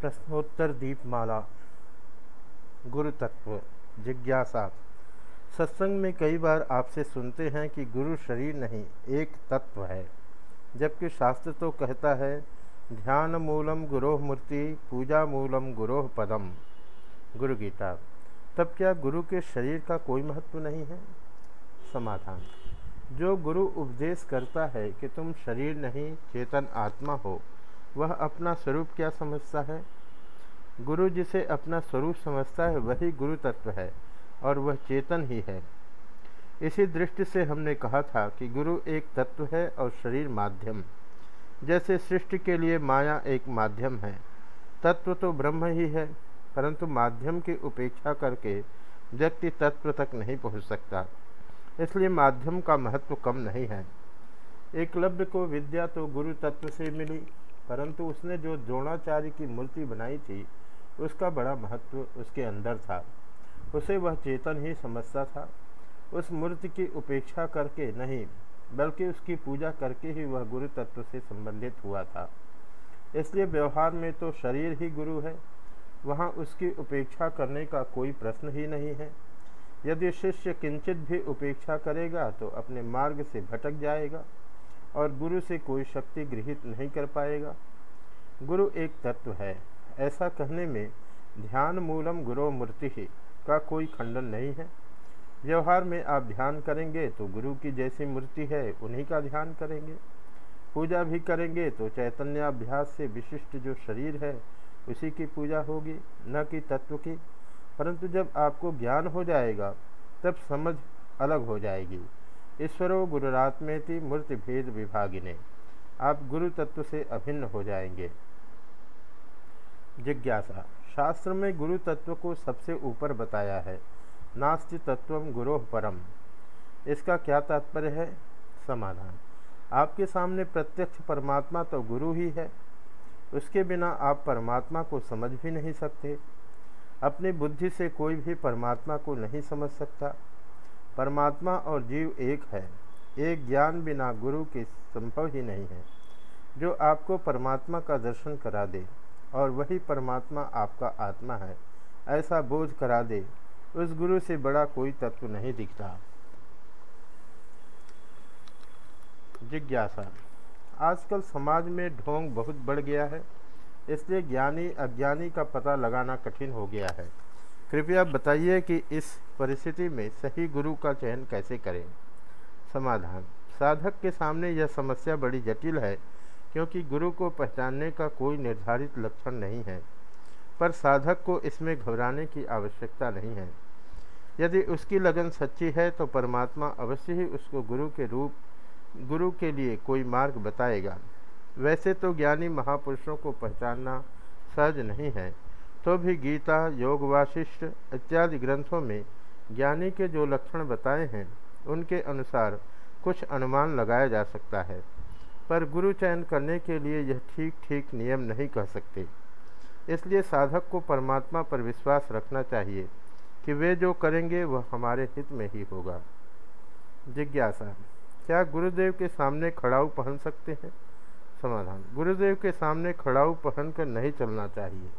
प्रश्नोत्तर दीपमाला। गुरु तत्व जिज्ञासा। सत्संग में कई बार आपसे सुनते हैं कि गुरु शरीर नहीं, एक तत्व है। जबकि शास्त्र तो कहता है, ध्यान मूलम गुरोह मूर्ति, पूजा मूलम गुरोह पदम। गुरु गीता तब क्या गुरु के शरीर का कोई महत्व नहीं है? समाधान, जो गुरु उपदेश करता है कि तुम शरीर नहीं, चेतन आत्मा हो वह अपना स्वरूप क्या समझता है? गुरु जिसे अपना स्वरूप समझता है, वही गुरु तत्व है और वह चेतन ही है। इसी दृष्टि से हमने कहा था कि गुरु एक तत्व है और शरीर माध्यम। जैसे सृष्टि के लिए माया एक माध्यम है। तत्व तो ब्रह्म ही है, परंतु माध्यम की उपेक्षा करके व्यक्ति तत्व तक नहीं पहुँच सकता। इसलिए माध्यम का महत्व कम नहीं है। एकलव्य को विद्या तो गुरु तत्व से मिली। परंतु उसने जो द्रोणाचार्य की मूर्ति बनाई थी, उसका बड़ा महत्व उसके अंदर था। उसे वह चेतन ही समझता था। उस मूर्ति की उपेक्षा करके नहीं, बल्कि उसकी पूजा करके ही वह गुरु तत्व से संबंधित हुआ था। इसलिए व्यवहार में तो शरीर ही गुरु है। वहाँ उसकी उपेक्षा करने का कोई प्रश्न ही नहीं है। यदि शिष्य किंचित भी उपेक्षा करेगा तो अपने मार्ग से भटक जाएगा। और गुरु से कोई शक्ति गृहित नहीं कर पाएगा। गुरु एक तत्व है। ऐसा कहने में ध्यान मूलम गुरु मूर्ति ही का कोई खंडन नहीं है। व्यवहार में आप ध्यान करेंगे तो गुरु की जैसी मूर्ति है, उन्हीं का ध्यान करेंगे। पूजा भी करेंगे तो चैतन्याभ्यास से विशिष्ट जो शरीर है, उसी की पूजा होगी, न कि तत्व की। परंतु जब आपको ज्ञान हो जाएगा, तब समझ अलग हो जाएगी। ईश्वरो गुरुरात्मेति मूर्ति भेद विभागिने। आप गुरु तत्व से अभिन्न हो जाएँगे। जिज्ञासा, शास्त्र में गुरु तत्व को सबसे ऊपर बताया है। नास्ति तत्व गुरोह परम। इसका क्या तात्पर्य है? समाधान। आपके सामने प्रत्यक्ष परमात्मा तो गुरु ही है। उसके बिना आप परमात्मा को समझ भी नहीं सकते। अपनी बुद्धि से कोई भी परमात्मा को नहीं समझ सकता। परमात्मा और जीव एक है। एक ज्ञान बिना गुरु के संभव ही नहीं है, जो आपको परमात्मा का दर्शन करा दे और वही परमात्मा आपका आत्मा है। ऐसा बोझ करा दे, उस गुरु से बड़ा कोई तत्व नहीं दिखता। जिज्ञासा। आजकल समाज में ढोंग बहुत बढ़ गया है, इसलिए ज्ञानी, अज्ञानी का पता लगाना कठिन हो गया है। कृपया बताइए कि इस परिस्थिति में सही गुरु का चयन कैसे करें? समाधान। साधक के सामने यह समस्या बड़ी जटिल है, क्योंकि गुरु को पहचानने का कोई निर्धारित लक्षण नहीं है, पर साधक को इसमें घबराने की आवश्यकता नहीं है। यदि उसकी लगन सच्ची है तो परमात्मा अवश्य ही उसको गुरु के रूप, गुरु के लिए कोई मार्ग बताएगा। वैसे तो ज्ञानी महापुरुषों को पहचानना सहज नहीं है। तो भी गीता, योग वाशिष्ठ इत्यादि ग्रंथों में ज्ञानी के जो लक्षण बताए हैं, उनके अनुसार कुछ अनुमान लगाया जा सकता है। पर गुरु चयन करने के लिए यह ठीक ठीक नियम नहीं कह सकते। इसलिए साधक को परमात्मा पर विश्वास रखना चाहिए कि वे जो करेंगे, वह हमारे हित में ही होगा। जिज्ञासा, क्या गुरुदेव के सामने खड़ाऊ पहन सकते हैं? समाधान, गुरुदेव के सामने खड़ाऊ पहनकर नहीं चलना चाहिए।